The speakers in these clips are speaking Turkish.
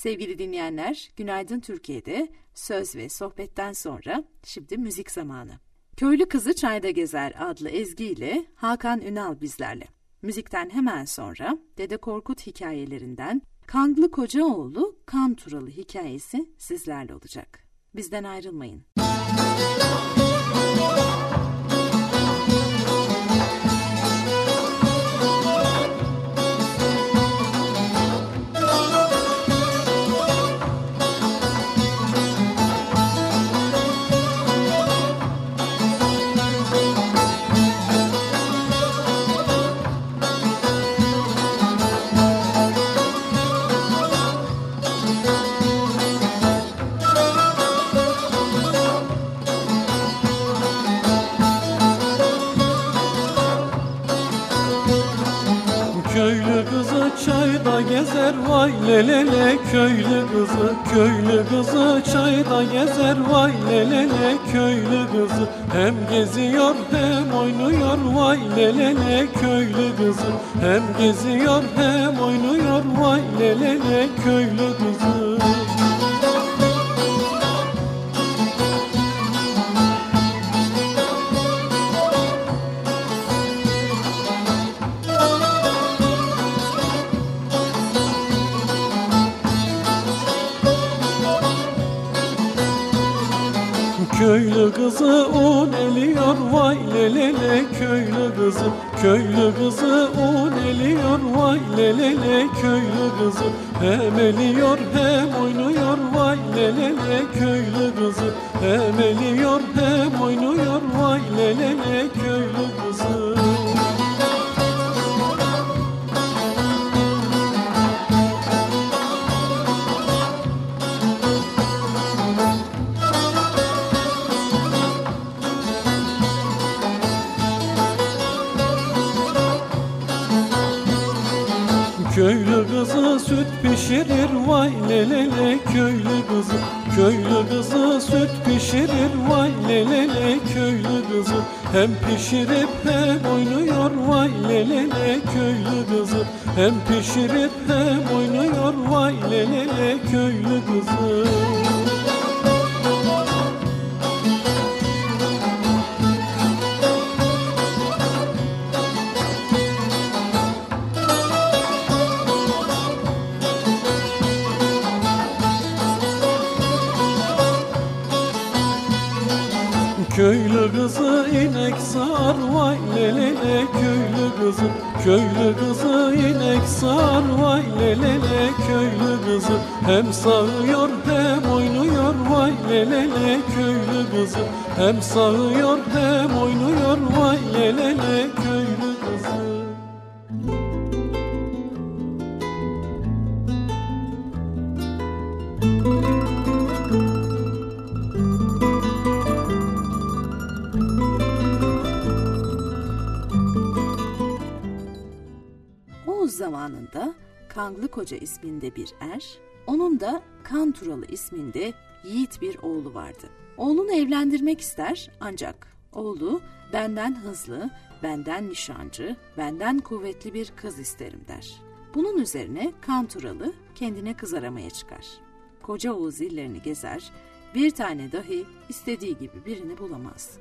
Sevgili dinleyenler, Günaydın Türkiye'de söz ve sohbetten sonra şimdi müzik zamanı. Köylü Kızı Çayda Gezer adlı ezgi ile Hakan Ünal bizlerle. Müzikten hemen sonra Dede Korkut hikayelerinden Kanglı Kocaoğlu Kan Turalı hikayesi sizlerle olacak. Bizden ayrılmayın. Müzik gezer vay lelele köylü kızı Köylü kızı çayda gezer vay lelele köylü kızı Hem geziyor hem oynuyor vay lelele köylü kızı Hem geziyor hem oynuyor vay lelele köylü kızı Köylü kızı un eliyor vay lelele köylü kızı Köylü kızı un eliyor vay lelele köylü kızı Hem eliyor hem oynuyor vay lelele köylü kızı Hem eliyor hem oynuyor vay lelele köylü kızı Hem pişirip hem oynuyor vay lelele köylü kızı. Hem pişirip hem oynuyor vay lelele köylü kızı Köylü kızı inek sar vay lelele köylü kızı Köylü kızı inek sar vay lelele köylü kızı Hem sağıyor hem oynuyor vay lelele köylü kızı Hem sağıyor hem oynuyor vay lelele zamanında Kanglı Koca isminde bir er, onun da Kanturalı isminde yiğit bir oğlu vardı. Oğlunu evlendirmek ister ancak oğlu benden hızlı, benden nişancı, benden kuvvetli bir kız isterim der. Bunun üzerine Kanturalı kendine kız aramaya çıkar. Koca Oğuz illerini gezer, bir tane dahi istediği gibi birini bulamaz.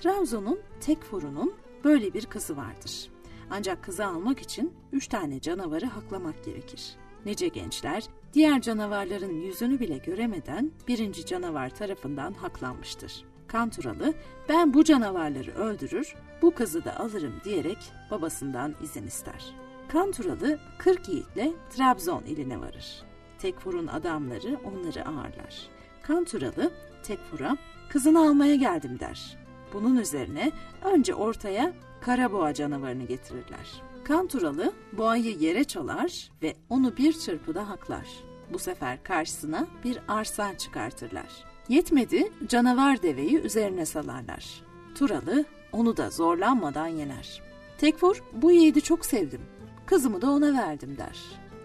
Trabzon'un Tekfur'unun böyle bir kızı vardır. Ancak kızı almak için üç tane canavarı haklamak gerekir. Nice gençler diğer canavarların yüzünü bile göremeden birinci canavar tarafından haklanmıştır. Kanturalı ben bu canavarları öldürür, bu kızı da alırım diyerek babasından izin ister. Kanturalı 40 yiğitle Trabzon iline varır. Tekfur'un adamları onları ağırlar. Kanturalı Tekfur'a kızını almaya geldim der. Bunun üzerine önce ortaya karaboğa canavarını getirirler. Kanturalı boğayı yere çalar ve onu bir çırpıda haklar. Bu sefer karşısına bir arsan çıkartırlar. Yetmedi canavar deveyi üzerine salarlar. Turalı onu da zorlanmadan yener. Tekfur bu yiğidi çok sevdim. Kızımı da ona verdim der.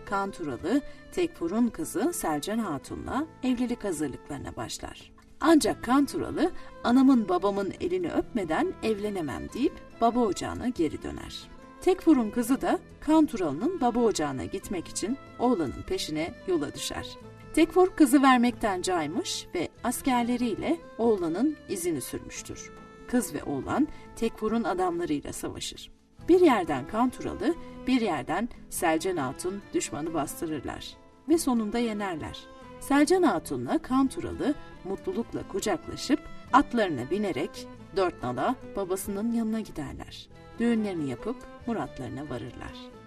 Kanturalı Tekfur'un kızı Selcan Hatun'la evlilik hazırlıklarına başlar. Ancak Kanturalı anamın babamın elini öpmeden evlenemem deyip baba ocağına geri döner. Tekfur'un kızı da Kanturalı'nın baba ocağına gitmek için oğlanın peşine yola düşer. Tekfur kızı vermekten caymış ve askerleriyle oğlanın izini sürmüştür. Kız ve oğlan Tekfur'un adamlarıyla savaşır. Bir yerden Kanturalı, bir yerden Selcan Hatun düşmanı bastırırlar ve sonunda yenerler. Selcan Hatun'la Kanturalı mutlulukla kucaklaşıp atlarına binerek dört nala babasının yanına giderler. Düğünlerini yapıp muratlarına varırlar.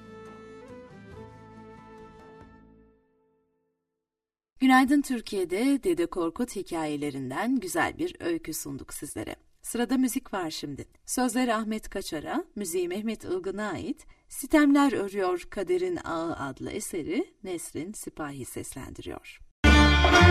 Günaydın Türkiye'de Dede Korkut hikayelerinden güzel bir öykü sunduk sizlere. Sırada müzik var şimdi. Sözleri Ahmet Kaçar'a, müziği Mehmet Ilgın'a ait Sitemler Örüyor Kaderin Ağı adlı eseri Nesrin Sipahi seslendiriyor. Müzik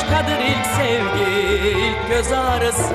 Başkadır ilk sevgi ilk göz ağrısı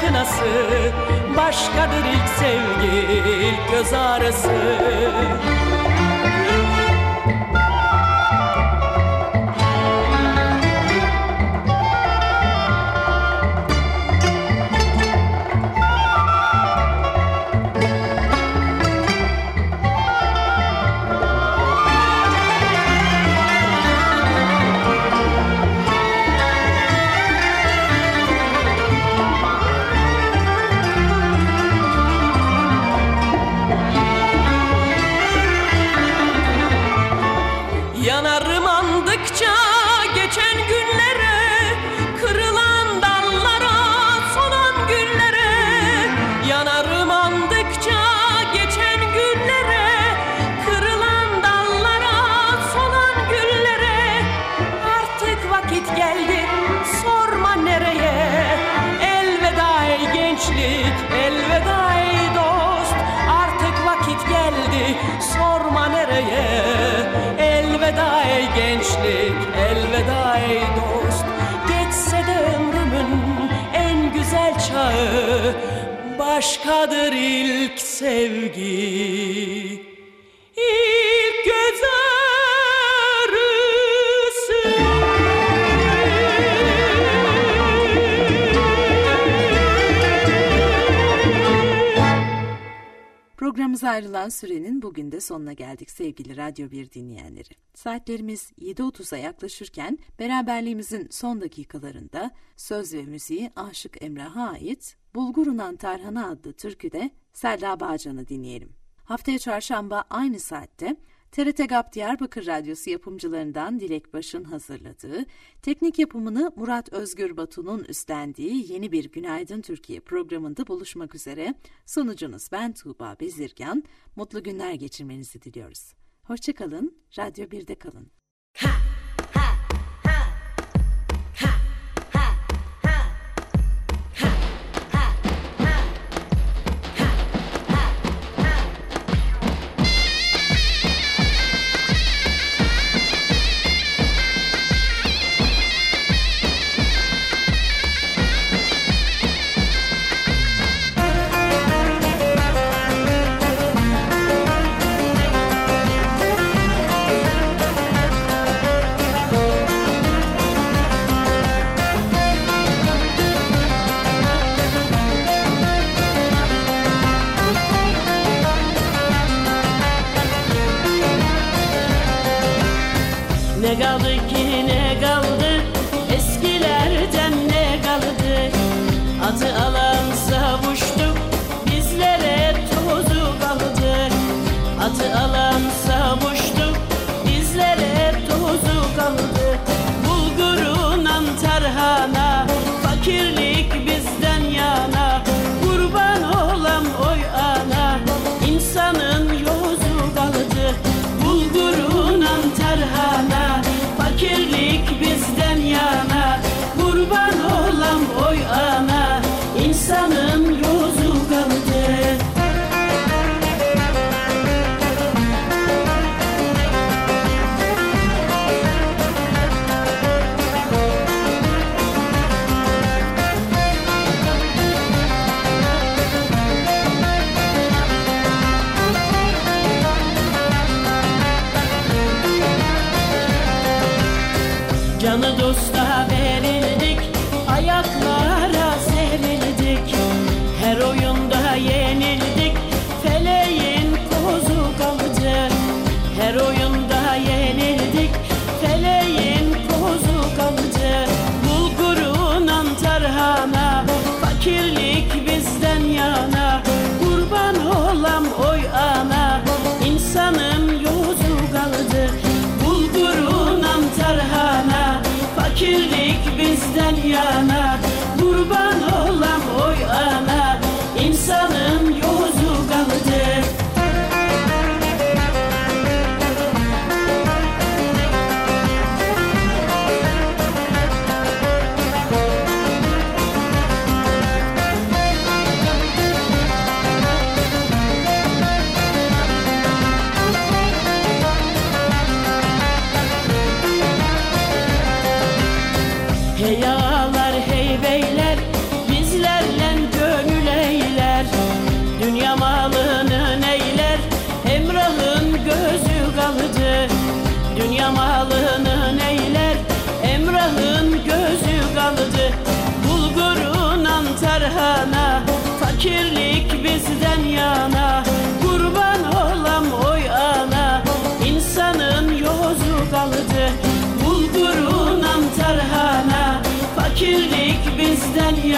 kınası Başkadır ilk sevgi, ilk göz ağrısı Başkadır ilk sevgi ayrılan sürenin bugün de sonuna geldik sevgili Radyo 1 dinleyenleri. Saatlerimiz 7.30'a yaklaşırken beraberliğimizin son dakikalarında söz ve müziği Aşık Emrah'a ait Bulgurunan Tarhana adlı türküde Selda Bağcan'ı dinleyelim. Haftaya çarşamba aynı saatte TRT GAP Diyarbakır Radyosu yapımcılarından Dilek Baş'ın hazırladığı, teknik yapımını Murat Özgür Batu'nun üstlendiği yeni bir Günaydın Türkiye programında buluşmak üzere. Sonucunuz ben Tuğba Bezirgan. Mutlu günler geçirmenizi diliyoruz. Hoşçakalın, Radyo 1'de kalın. Ha!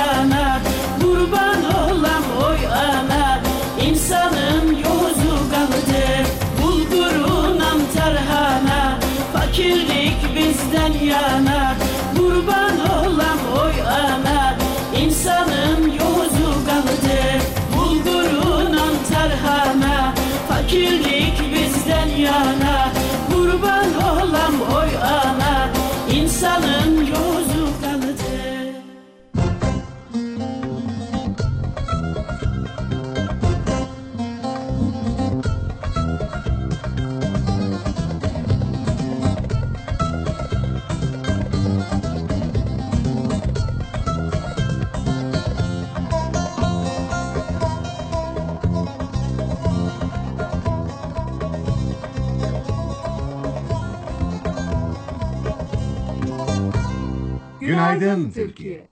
Yana Kurban olam oy ana. İnsanın yozu kaldı Bulgurunam tarhana. Fakirlik bizden yana Günaydın Türkiye.